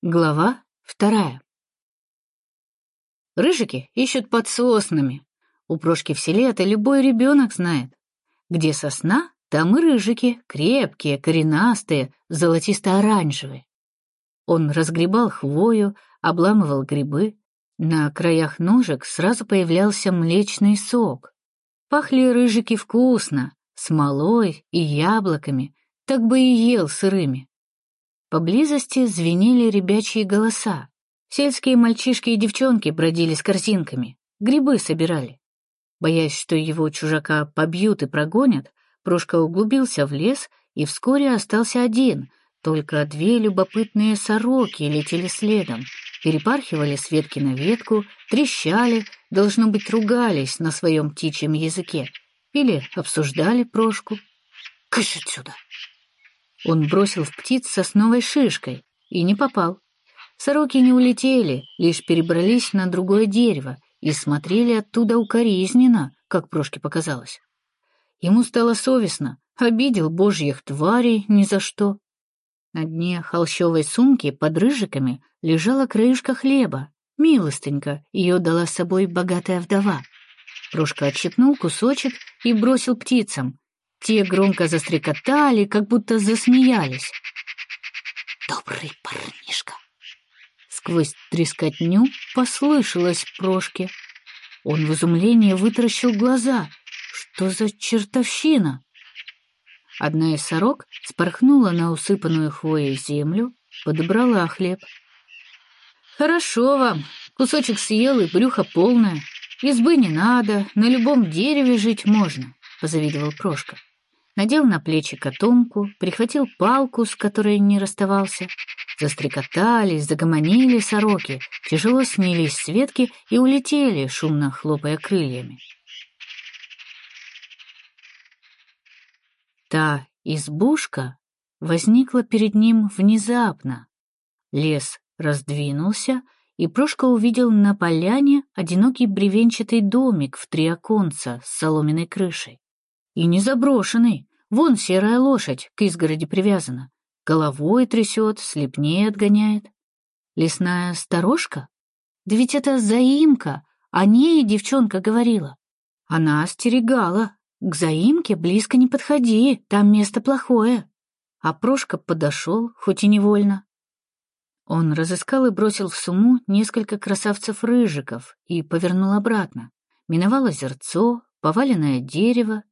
Глава вторая. Рыжики ищут под соснами. У Прошки в селе это любой ребенок знает. Где сосна, там и рыжики, крепкие, коренастые, золотисто-оранжевые. Он разгребал хвою, обламывал грибы. На краях ножек сразу появлялся млечный сок. Пахли рыжики вкусно, смолой и яблоками, так бы и ел сырыми. Поблизости звенели ребячьи голоса. Сельские мальчишки и девчонки бродили с корзинками, грибы собирали. Боясь, что его чужака побьют и прогонят, Прошка углубился в лес и вскоре остался один, только две любопытные сороки летели следом, перепархивали с ветки на ветку, трещали, должно быть, ругались на своем птичьем языке или обсуждали Прошку. «Кыш отсюда!» Он бросил в птиц сосновой шишкой и не попал. Сороки не улетели, лишь перебрались на другое дерево и смотрели оттуда укоризненно, как Прошке показалось. Ему стало совестно, обидел божьих тварей ни за что. На дне холщовой сумки под рыжиками лежала краюшка хлеба. Милостенько ее дала с собой богатая вдова. Прошка отщипнул кусочек и бросил птицам, те громко застрекотали, как будто засмеялись. «Добрый парнишка!» Сквозь трескотню послышалось Прошке. Он в изумлении вытаращил глаза. «Что за чертовщина?» Одна из сорок спорхнула на усыпанную хвоей землю, подобрала хлеб. «Хорошо вам, кусочек съел и брюхо полное. Избы не надо, на любом дереве жить можно», — позавидовал Прошка надел на плечи котомку, прихватил палку, с которой не расставался. Застрекотали, загомонили сороки, тяжело снялись с ветки и улетели, шумно хлопая крыльями. Та избушка возникла перед ним внезапно. Лес раздвинулся, и Прошка увидел на поляне одинокий бревенчатый домик в три оконца с соломенной крышей. И не заброшенный, Вон серая лошадь к изгороди привязана. Головой трясет, слепнее отгоняет. Лесная сторожка? Да ведь это заимка, о ней девчонка говорила. Она остерегала. К заимке близко не подходи, там место плохое. А Прошка подошел, хоть и невольно. Он разыскал и бросил в сумму несколько красавцев-рыжиков и повернул обратно. Миновал озерцо, поваленное дерево,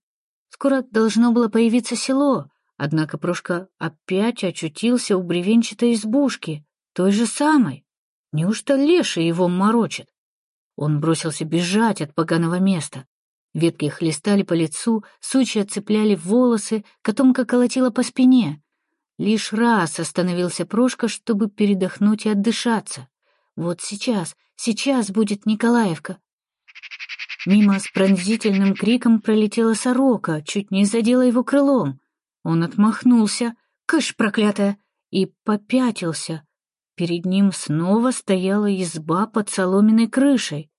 Скоро должно было появиться село, однако Прошка опять очутился у бревенчатой избушки, той же самой. Неужто леший его морочит? Он бросился бежать от поганого места. Ветки хлестали по лицу, сучья цепляли волосы, котомка колотила по спине. Лишь раз остановился Прошка, чтобы передохнуть и отдышаться. Вот сейчас, сейчас будет Николаевка. Мимо с пронзительным криком пролетела сорока, чуть не задела его крылом. Он отмахнулся, кыш проклятая, и попятился. Перед ним снова стояла изба под соломенной крышей.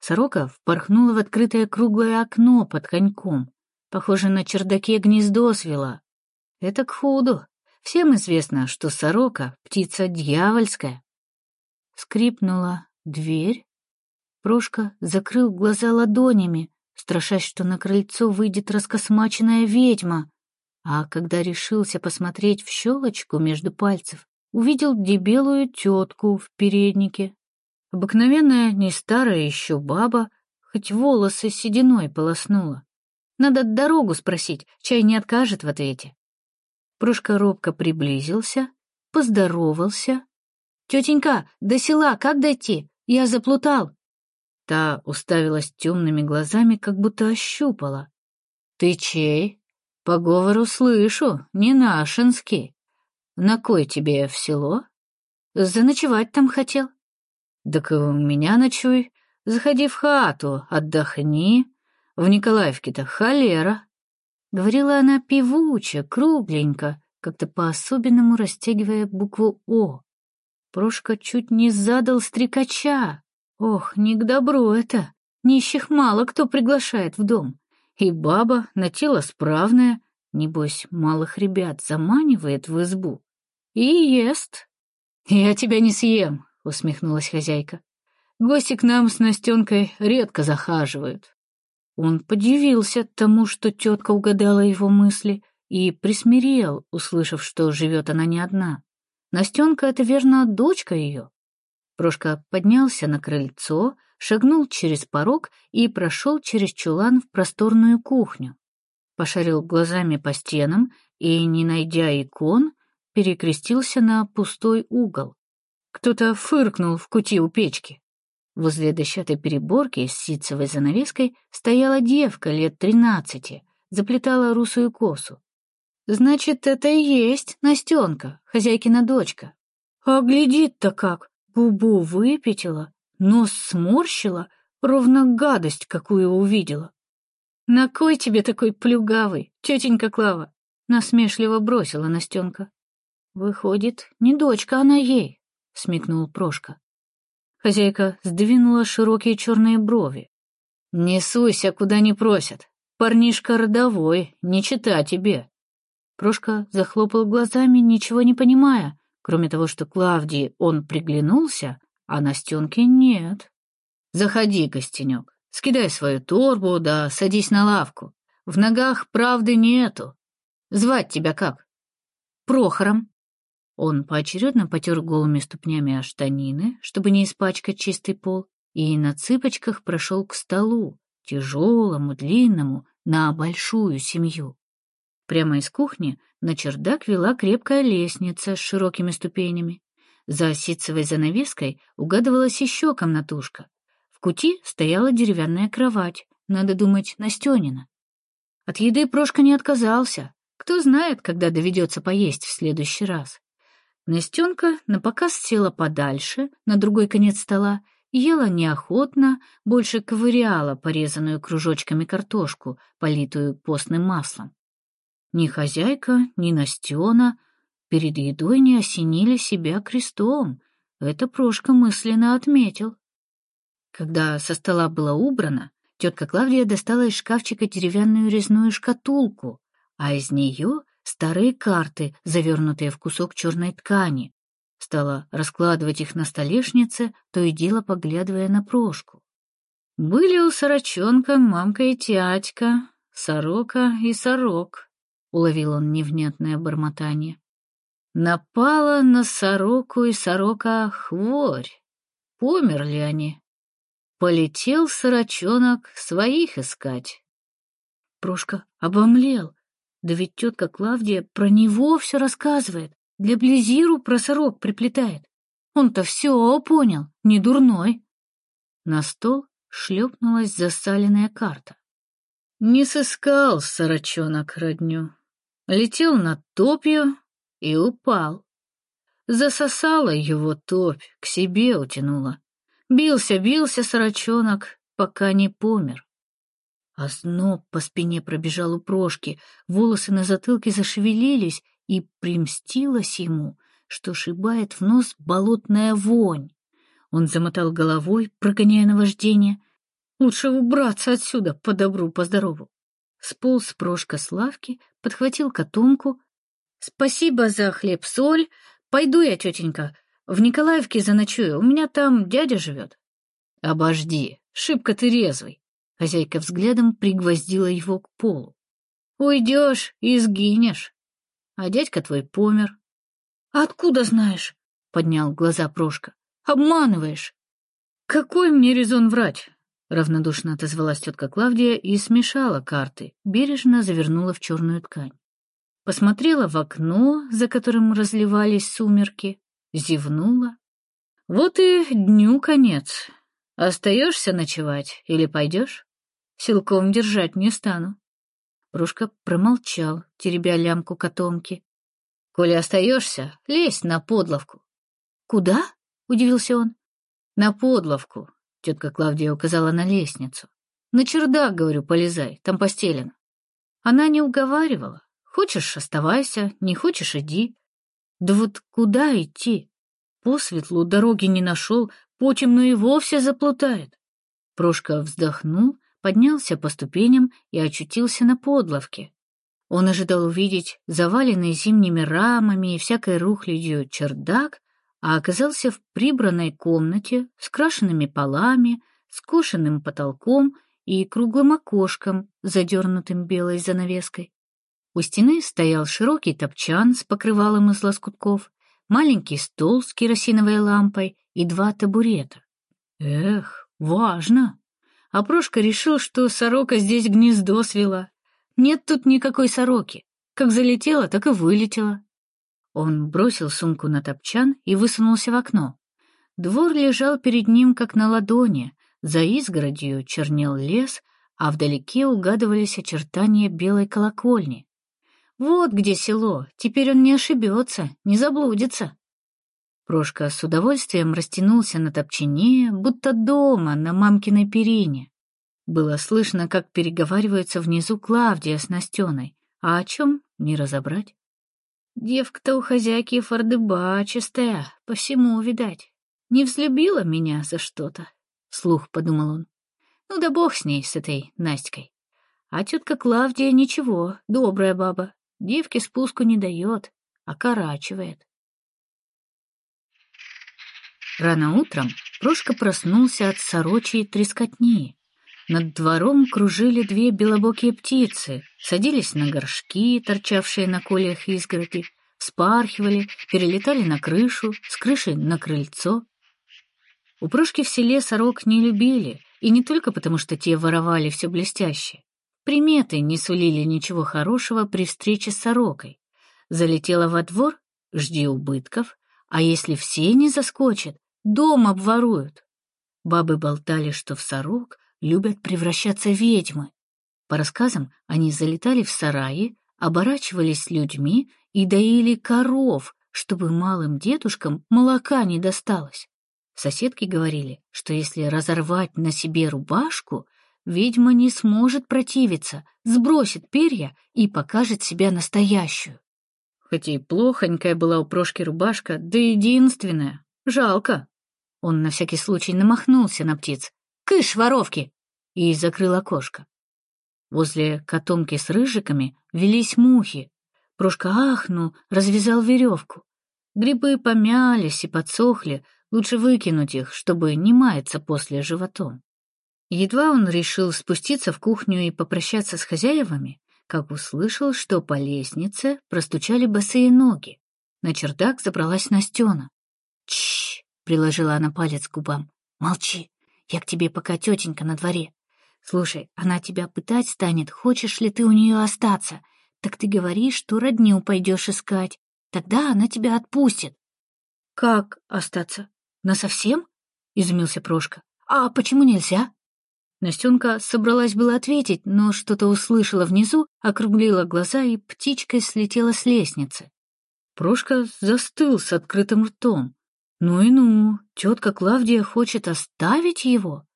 Сорока впорхнула в открытое круглое окно под коньком. Похоже, на чердаке гнездо свела. Это к худу. Всем известно, что сорока — птица дьявольская. Скрипнула дверь, Прошка закрыл глаза ладонями, страшась, что на крыльцо выйдет раскосмаченная ведьма. А когда решился посмотреть в щелочку между пальцев, увидел дебелую тетку в переднике. Обыкновенная, не старая еще баба, хоть волосы сединой полоснула. Надо дорогу спросить, чай не откажет в ответе. Прошка робко приблизился, поздоровался. «Тетенька, до села как дойти? Я заплутал». Та уставилась темными глазами, как будто ощупала. «Ты чей? По говору слышу, не нашинский. На кой тебе в село? Заночевать там хотел?» «Так у меня ночуй. Заходи в хату, отдохни. В Николаевке-то холера». Говорила она певуче, кругленько, как-то по-особенному растягивая букву «О». Прошка чуть не задал стрекача. Ох, не к добру это. Нищих мало кто приглашает в дом. И баба на тело справная, небось, малых ребят заманивает в избу. И ест. «Я тебя не съем», — усмехнулась хозяйка. «Гости к нам с Настенкой редко захаживают». Он подивился тому, что тетка угадала его мысли, и присмирел, услышав, что живет она не одна. Настенка — это, верно, дочка ее. Прошка поднялся на крыльцо, шагнул через порог и прошел через чулан в просторную кухню. Пошарил глазами по стенам и, не найдя икон, перекрестился на пустой угол. Кто-то фыркнул в кути у печки. Возле дощатой переборки с ситцевой занавеской стояла девка лет тринадцати, заплетала русую косу. Значит, это и есть Настенка, хозяйкина дочка. А глядит-то как, губу выпятила, нос сморщила, ровно гадость какую увидела. «На кой тебе такой плюгавый, тетенька Клава?» — насмешливо бросила Настенка. «Выходит, не дочка она ей», — смекнул Прошка. Хозяйка сдвинула широкие черные брови. «Не суйся, куда не просят. Парнишка родовой, не чита тебе». Прошка захлопал глазами, ничего не понимая, кроме того, что Клавдии он приглянулся, а Настенке нет. «Заходи, Костенек, скидай свою торбу, да садись на лавку. В ногах правды нету. Звать тебя как?» «Прохором». Он поочередно потер голыми ступнями о штанины, чтобы не испачкать чистый пол, и на цыпочках прошел к столу, тяжелому, длинному, на большую семью. Прямо из кухни на чердак вела крепкая лестница с широкими ступенями. За ситцевой занавеской угадывалась еще комнатушка. В кути стояла деревянная кровать, надо думать, Настенина. От еды Прошка не отказался. Кто знает, когда доведется поесть в следующий раз. Настенка напоказ села подальше, на другой конец стола, ела неохотно, больше ковыряла порезанную кружочками картошку, политую постным маслом. Ни хозяйка, ни Настена перед едой не осенили себя крестом. Это Прошка мысленно отметил. Когда со стола было убрано, тетка Клавдия достала из шкафчика деревянную резную шкатулку, а из нее старые карты, завернутые в кусок черной ткани. Стала раскладывать их на столешнице, то и дело поглядывая на Прошку. Были у сорочонка мамка и тятька, сорока и сорок. — уловил он невнятное бормотание. Напала на сороку и сорока хворь. Померли они. Полетел сорочонок своих искать. Прошка обомлел. Да ведь тетка Клавдия про него все рассказывает, для Близиру про сорок приплетает. Он-то все понял, не дурной. На стол шлепнулась засаленная карта. Не сыскал сорочонок родню летел над топью и упал. Засосала его топь, к себе утянула. Бился, бился сорочонок, пока не помер. А зноб по спине пробежал у Прошки, волосы на затылке зашевелились, и примстилось ему, что шибает в нос болотная вонь. Он замотал головой, прогоняя наваждение. Лучше убраться отсюда, по добру, по здорову. Сполз Прошка с лавки, подхватил котомку. «Спасибо за хлеб-соль. Пойду я, тетенька. В Николаевке заночую, у меня там дядя живет». «Обожди, шибко ты резвый». Хозяйка взглядом пригвоздила его к полу. «Уйдешь и сгинешь. А дядька твой помер». «Откуда знаешь?» — поднял глаза Прошка. «Обманываешь». «Какой мне резон врать? Равнодушно отозвалась тетка Клавдия и смешала карты, бережно завернула в черную ткань. Посмотрела в окно, за которым разливались сумерки, зевнула. Вот и дню конец. Остаешься ночевать или пойдешь? Силком держать не стану. Прушка промолчал, теребя лямку котомки. — Коли остаешься, лезь на подловку. — Куда? — удивился он. — На подловку, Тетка Клавдия указала на лестницу. «На чердак, говорю, полезай, там постелено». Она не уговаривала. «Хочешь — оставайся, не хочешь — иди». Да вот куда идти? По светлу дороги не нашел, по темну и вовсе заплутает. Прошка вздохнул, поднялся по ступеням и очутился на подловке. Он ожидал увидеть заваленный зимними рамами и всякой рухлядью чердак, а оказался в прибранной комнате с крашенными полами, скошенным потолком и круглым окошком, задернутым белой занавеской. У стены стоял широкий топчан с покрывалом из лоскутков, маленький стол с керосиновой лампой и два табурета. Эх, важно! А Прошка решил, что сорока здесь гнездо свела. Нет тут никакой сороки. Как залетела, так и вылетела. Он бросил сумку на топчан и высунулся в окно. Двор лежал перед ним, как на ладони. За изгородью чернел лес, а вдалеке угадывались очертания белой колокольни. Вот где село, теперь он не ошибется, не заблудится. Прошка с удовольствием растянулся на топчине, будто дома, на мамкиной перине. Было слышно, как переговариваются внизу Клавдия с Настеной, а о чем — не разобрать. Девка-то у хозяйки фордыбачистая, по всему, видать. Не взлюбила меня за что-то, — слух подумал он. Ну да бог с ней, с этой Настькой. А тетка Клавдия ничего, добрая баба. Девке спуску не дает, окорачивает. Рано утром Прошка проснулся от сорочьей трескотни. Над двором кружили две белобокие птицы, садились на горшки, торчавшие на колях изгороди, спархивали, перелетали на крышу, с крыши на крыльцо. У Прошки в селе сорок не любили, и не только потому, что те воровали все блестящее. Приметы не сулили ничего хорошего при встрече с сорокой. Залетела во двор — жди убытков, а если все не заскочат, дом обворуют. Бабы болтали, что в сорок любят превращаться в ведьмы. По рассказам, они залетали в сараи, оборачивались людьми и доили коров, чтобы малым дедушкам молока не досталось. Соседки говорили, что если разорвать на себе рубашку, ведьма не сможет противиться, сбросит перья и покажет себя настоящую. Хоть и плохонькая была у Прошки рубашка, да единственная. Жалко. Он на всякий случай намахнулся на птиц, «Кыш, воровки!» и закрыл окошко. Возле котомки с рыжиками велись мухи. Прошка ахнул, развязал веревку. Грибы помялись и подсохли, лучше выкинуть их, чтобы не маяться после животом. Едва он решил спуститься в кухню и попрощаться с хозяевами, как услышал, что по лестнице простучали босые ноги. На чердак забралась Настена. «Чш!» — приложила она палец к губам. «Молчи! Я к тебе пока тетенька на дворе. Слушай, она тебя пытать станет, хочешь ли ты у нее остаться. Так ты говоришь, что родню пойдешь искать. Тогда она тебя отпустит. — Как остаться? Насовсем? — изумился Прошка. — А почему нельзя? Настенка собралась было ответить, но что-то услышала внизу, округлила глаза и птичкой слетела с лестницы. Прошка застыл с открытым ртом. Ну и ну, тетка Клавдия хочет оставить его?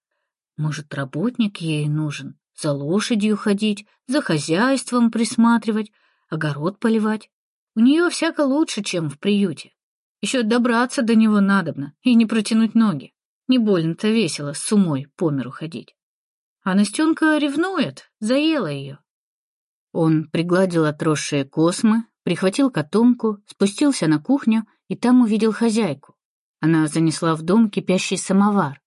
Может, работник ей нужен, за лошадью ходить, за хозяйством присматривать, огород поливать. У нее всяко лучше, чем в приюте. Еще добраться до него надобно и не протянуть ноги. Не больно-то весело с умой по миру ходить. А Настенка ревнует, заела ее. Он пригладил отросшие космы, прихватил котомку, спустился на кухню и там увидел хозяйку. Она занесла в дом кипящий самовар.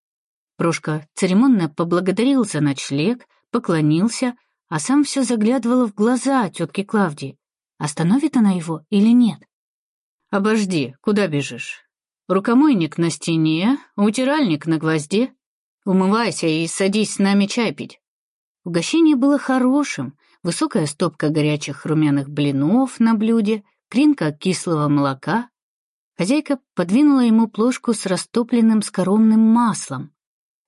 Прошка церемонно поблагодарил за ночлег, поклонился, а сам все заглядывал в глаза тетки Клавдии. Остановит она его или нет? «Обожди, куда бежишь? Рукомойник на стене, утиральник на гвозде. Умывайся и садись с нами чай пить». Угощение было хорошим. Высокая стопка горячих румяных блинов на блюде, кринка кислого молока, Хозяйка подвинула ему плошку с растопленным скоромным маслом.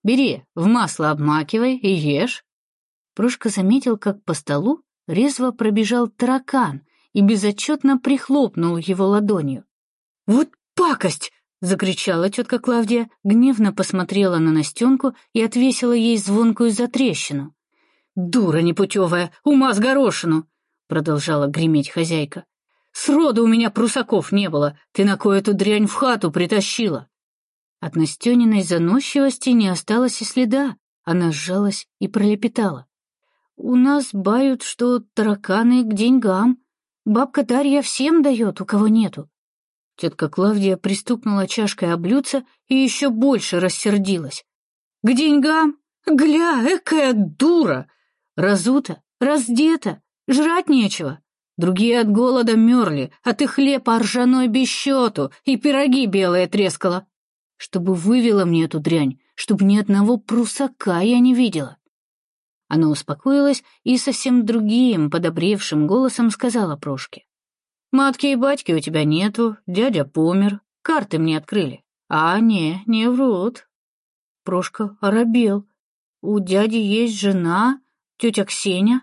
«Бери, в масло обмакивай и ешь». Прошка заметил, как по столу резво пробежал таракан и безотчетно прихлопнул его ладонью. «Вот пакость!» — закричала тетка Клавдия, гневно посмотрела на Настенку и отвесила ей звонкую затрещину. «Дура непутевая, ума с горошину!» — продолжала греметь хозяйка. Сроду у меня прусаков не было, ты на кое-то дрянь в хату притащила. От Настениной заносчивости не осталось и следа. Она сжалась и пролепетала. «У нас бают, что тараканы к деньгам. Бабка Дарья всем дает, у кого нету». Тетка Клавдия пристукнула чашкой блюдце и еще больше рассердилась. «К деньгам? Гля, экая дура! Разута, раздета, жрать нечего. Другие от голода мерли, а ты хлеб ржаной без счету и пироги белые трескала. Чтобы вывела мне эту дрянь, чтобы ни одного прусака я не видела». Она успокоилась и совсем другим, подобревшим голосом сказала Прошке. Матки и батьки у тебя нету, дядя помер, карты мне открыли. А, не, не врут. Прошка оробел. У дяди есть жена, тетя Ксения.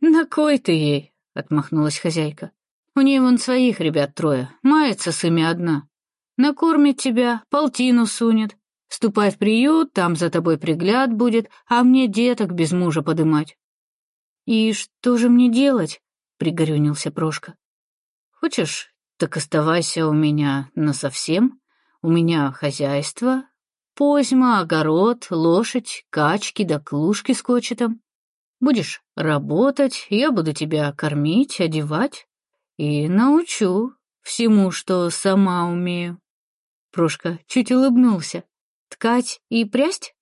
На кой ты ей? Отмахнулась хозяйка. У нее вон своих ребят трое, мается с ими одна. Накормит тебя, полтину сунет. Ступай в приют, там за тобой пригляд будет, а мне деток без мужа подымать. «И что же мне делать?» — пригорюнился Прошка. Хочешь, так оставайся у меня насовсем. У меня хозяйство, позьма, огород, лошадь, качки да клушки с кочетом. Будешь работать, я буду тебя кормить, одевать и научу всему, что сама умею. Прошка чуть улыбнулся. Ткать и прясть?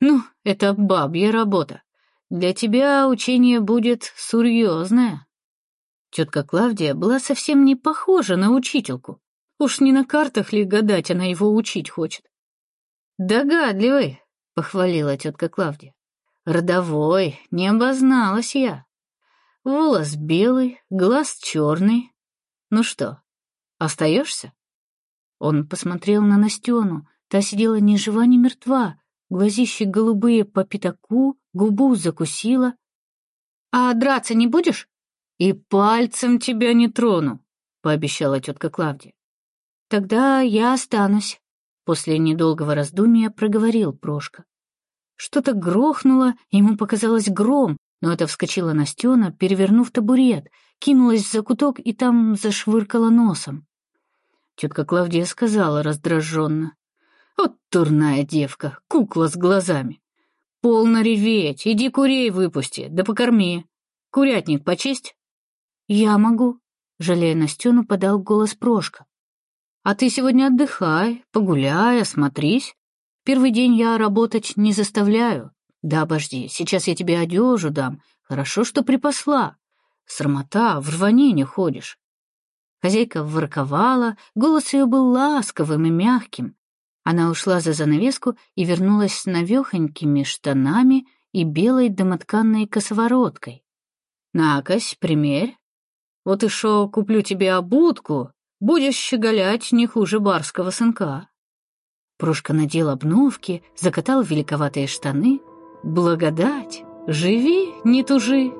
Ну, это бабья работа. Для тебя учение будет серьезное. Тетка Клавдия была совсем не похожа на учительку. Уж не на картах ли гадать она его учить хочет. «Догадливый», — похвалила тетка Клавдия. «Родовой, не обозналась я. Волос белый, глаз черный. Ну что, остаешься?» Он посмотрел на Настену. Та сидела ни жива, ни мертва, глазищи голубые по пятаку, губу закусила. «А драться не будешь?» «И пальцем тебя не трону», — пообещала тетка Клавдия. «Тогда я останусь», — после недолгого раздумья проговорил Прошка. Что-то грохнуло, ему показалось гром, но это вскочила Настена, перевернув табурет, кинулась в закуток и там зашвыркала носом. Тетка Клавдия сказала раздраженно. «Вот турная девка, кукла с глазами. Полно реветь, иди курей выпусти, да покорми. Курятник почесть?» «Я могу», — жалея Настену, подал голос Прошка. «А ты сегодня отдыхай, погуляй, осмотрись. Первый день я работать не заставляю. Да, обожди, сейчас я тебе одежу дам. Хорошо, что припасла. Срамота, в рване не ходишь». Хозяйка ворковала, голос ее был ласковым и мягким. Она ушла за занавеску и вернулась с навехонькими штанами и белой домотканной косовороткой. «Накось, примерь, вот и шо, куплю тебе обутку, будешь щеголять не хуже барского сынка». Прошка надел обновки, закатал великоватые штаны. «Благодать! Живи, не тужи!»